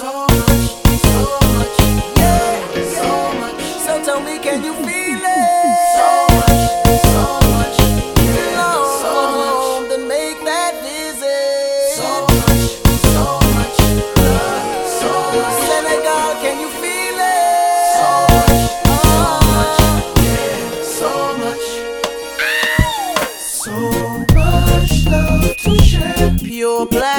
So much, so much, yeah, so much. So tell me, can you feel it? So much, so much, yeah, so much. Then make that visit. So much, so much, love, so much. Senegal, can you feel it? So much, so much, yeah, so much. So much love to share. Pure blackness,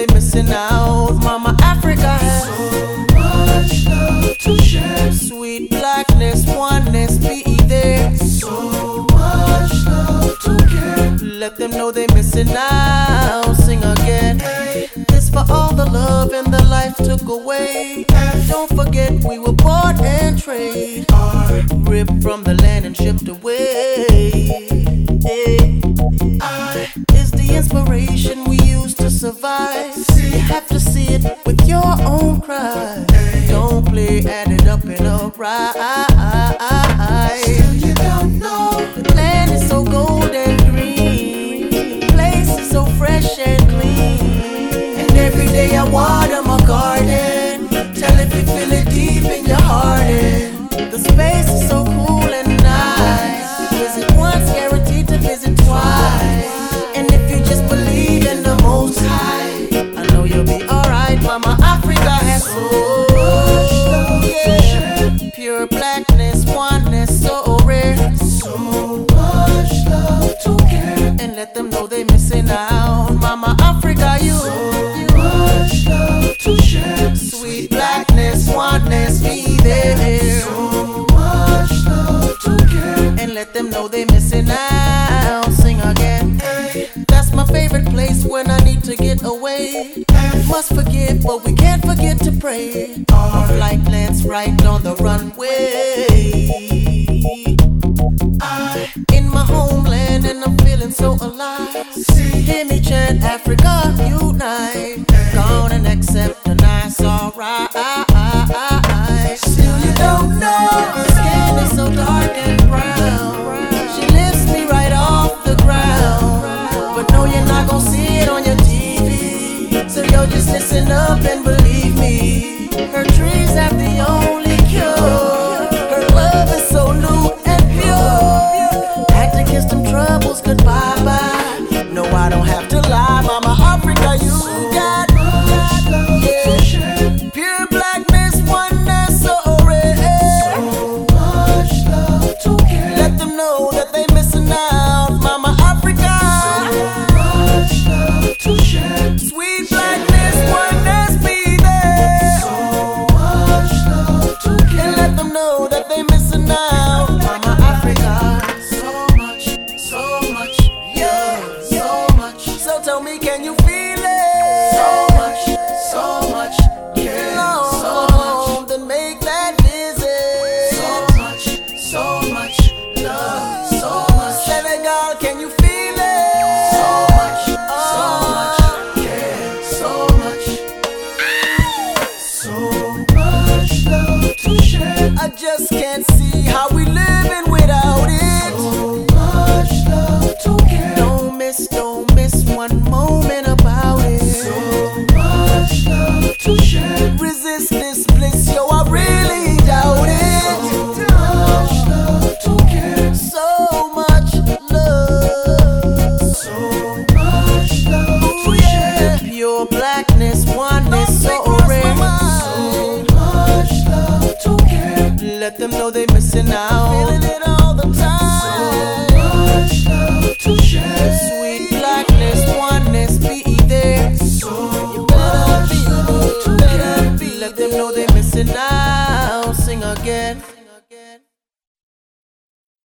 they missing out. Mama Africa has so much love to share. Sweet blackness, oneness, be there. So much love to care. Let them know they missing out. Sing again. This for all the love and the life took away. Don't forget we were bought and trade. Ripped from the land and shipped away. Own cry. Don't play, add it up and upright. Still you don't know. The land is so gold and green. The place is so fresh and clean. And every day I water my garden. Tell if you feel it deep in your let them know they missing out. Sing again. That's my favorite place when I need to get away. Must forgive, but we can't forget to pray. Our flight lands right on the runway. In my homeland and I'm feeling so alive. Hear me chant Africa listen up and just can't Let them know they missing out. Feeling it all the time. So much love to share. Sweet blackness, oneness, be there. So you better be, better be. Let them know they missing out. Sing again.